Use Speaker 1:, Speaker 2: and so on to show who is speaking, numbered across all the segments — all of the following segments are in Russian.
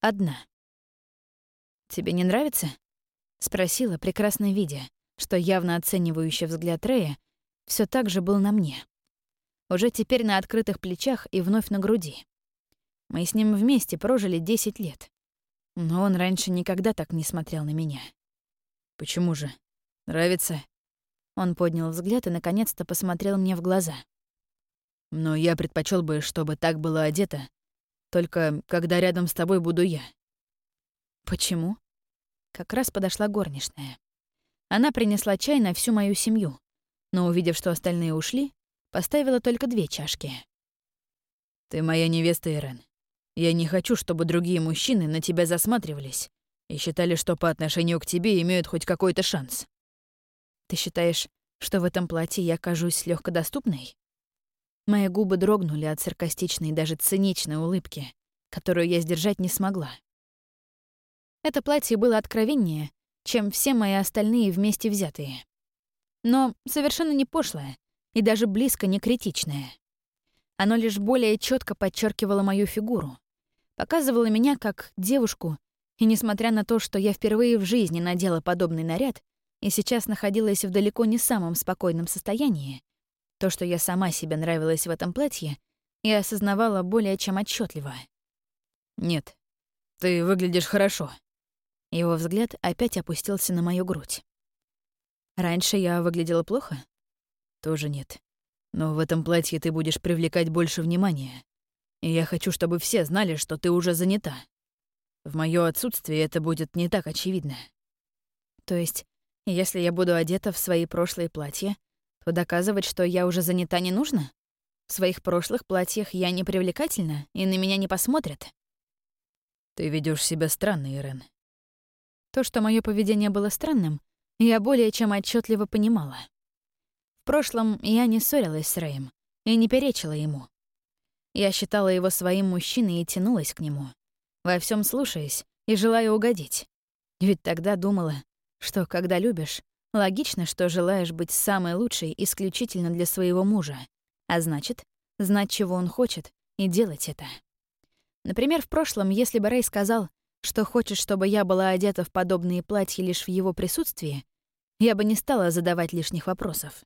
Speaker 1: одна. «Тебе не нравится?» — спросила, прекрасно видя, что явно оценивающий взгляд Рэя все так же был на мне. Уже теперь на открытых плечах и вновь на груди. Мы с ним вместе прожили 10 лет. Но он раньше никогда так не смотрел на меня.
Speaker 2: «Почему же? Нравится?»
Speaker 1: Он поднял взгляд и наконец-то посмотрел мне в глаза.
Speaker 2: «Но я предпочел бы, чтобы так было одето, только когда рядом с тобой буду я».
Speaker 1: «Почему?» Как раз подошла горничная. Она принесла чай на всю мою семью, но, увидев, что остальные ушли, поставила только две чашки.
Speaker 2: «Ты моя невеста, Ирен. Я не хочу, чтобы другие мужчины на тебя засматривались и считали, что по отношению к тебе имеют хоть какой-то шанс».
Speaker 1: «Ты считаешь, что в этом платье я кажусь легкодоступной?» Мои губы дрогнули от саркастичной, даже циничной улыбки, которую я сдержать не смогла. Это платье было откровеннее, чем все мои остальные вместе взятые. Но совершенно не пошлое и даже близко не критичное. Оно лишь более четко подчеркивало мою фигуру, показывало меня как девушку, и несмотря на то, что я впервые в жизни надела подобный наряд и сейчас находилась в далеко не самом спокойном состоянии, то, что я сама себе нравилась в этом платье, я осознавала более чем отчетливо.
Speaker 2: «Нет, ты выглядишь хорошо»,
Speaker 1: его взгляд опять опустился на мою грудь. Раньше я выглядела плохо?
Speaker 2: Тоже нет. Но в этом платье ты будешь привлекать больше внимания. И я хочу, чтобы все знали, что ты уже занята. В моё отсутствие это будет не так очевидно.
Speaker 1: То есть, если я буду одета в свои прошлые платья, то доказывать, что я уже занята, не нужно? В своих прошлых платьях я не привлекательна, и на меня не посмотрят.
Speaker 2: Ты ведешь себя странно, Ирен.
Speaker 1: То, что мое поведение было странным, я более чем отчетливо понимала. В прошлом я не ссорилась с Рэем и не перечила ему. Я считала его своим мужчиной и тянулась к нему, во всем слушаясь и желая угодить. Ведь тогда думала, что когда любишь, логично, что желаешь быть самой лучшей исключительно для своего мужа, а значит, знать, чего он хочет, и делать это. Например, в прошлом, если бы Рэй сказал что хочет, чтобы я была одета в подобные платья лишь в его присутствии, я бы не стала задавать лишних вопросов.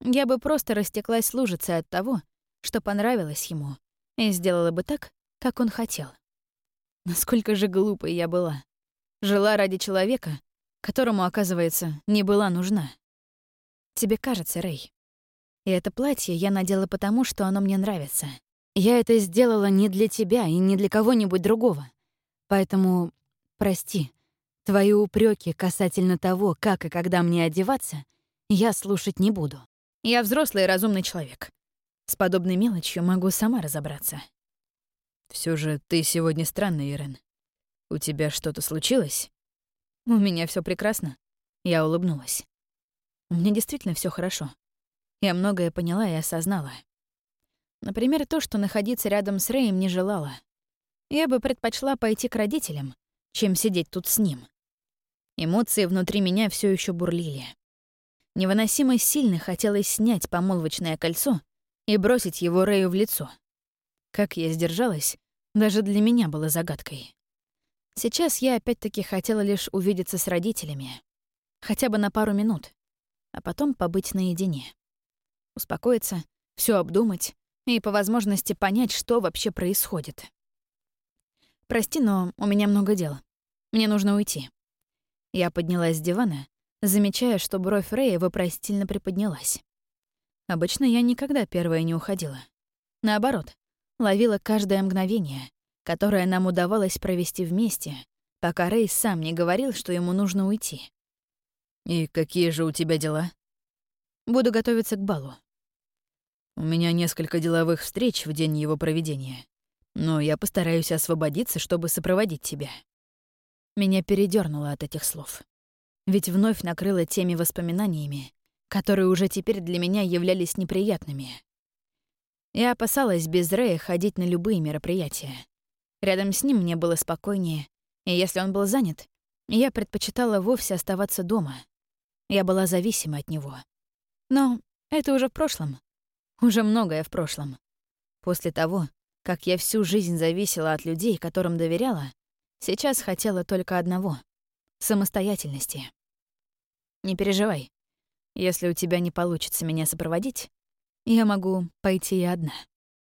Speaker 1: Я бы просто растеклась лужицей от того, что понравилось ему, и сделала бы так, как он хотел. Насколько же глупой я была. Жила ради человека, которому, оказывается, не была нужна. Тебе кажется, Рэй. И это платье я надела потому, что оно мне нравится. Я это сделала не для тебя и не для кого-нибудь другого. Поэтому, прости, твои упреки касательно того, как и когда мне одеваться, я слушать не буду. Я взрослый и разумный человек. С подобной мелочью могу сама разобраться.
Speaker 2: Все же ты сегодня странный, Ирен. У тебя что-то случилось?
Speaker 1: У меня все прекрасно. Я улыбнулась. У меня действительно все хорошо. Я многое поняла и осознала. Например, то, что находиться рядом с Рэем не желала. Я бы предпочла пойти к родителям, чем сидеть тут с ним. Эмоции внутри меня все еще бурлили. Невыносимо сильно хотелось снять помолвочное кольцо и бросить его Рэю в лицо. Как я сдержалась, даже для меня было загадкой. Сейчас я опять-таки хотела лишь увидеться с родителями. Хотя бы на пару минут. А потом побыть наедине. Успокоиться, все обдумать и по возможности понять, что вообще происходит. «Прости, но у меня много дел. Мне нужно уйти». Я поднялась с дивана, замечая, что бровь Рэя вопросительно приподнялась. Обычно я никогда первая не уходила. Наоборот, ловила каждое мгновение, которое нам удавалось провести вместе, пока Рэй сам не говорил, что ему нужно уйти.
Speaker 2: «И какие же у тебя дела?»
Speaker 1: «Буду готовиться к балу».
Speaker 2: «У меня несколько деловых встреч в день его проведения но я постараюсь освободиться, чтобы сопроводить тебя».
Speaker 1: Меня передернуло от этих слов. Ведь вновь накрыло теми воспоминаниями, которые уже теперь для меня являлись неприятными. Я опасалась без Рэя ходить на любые мероприятия. Рядом с ним мне было спокойнее, и если он был занят, я предпочитала вовсе оставаться дома. Я была зависима от него. Но это уже в прошлом. Уже многое в прошлом. После того, как я всю жизнь зависела от людей, которым доверяла, Сейчас хотела только одного — самостоятельности. Не переживай. Если у тебя не получится меня сопроводить, я могу пойти и одна.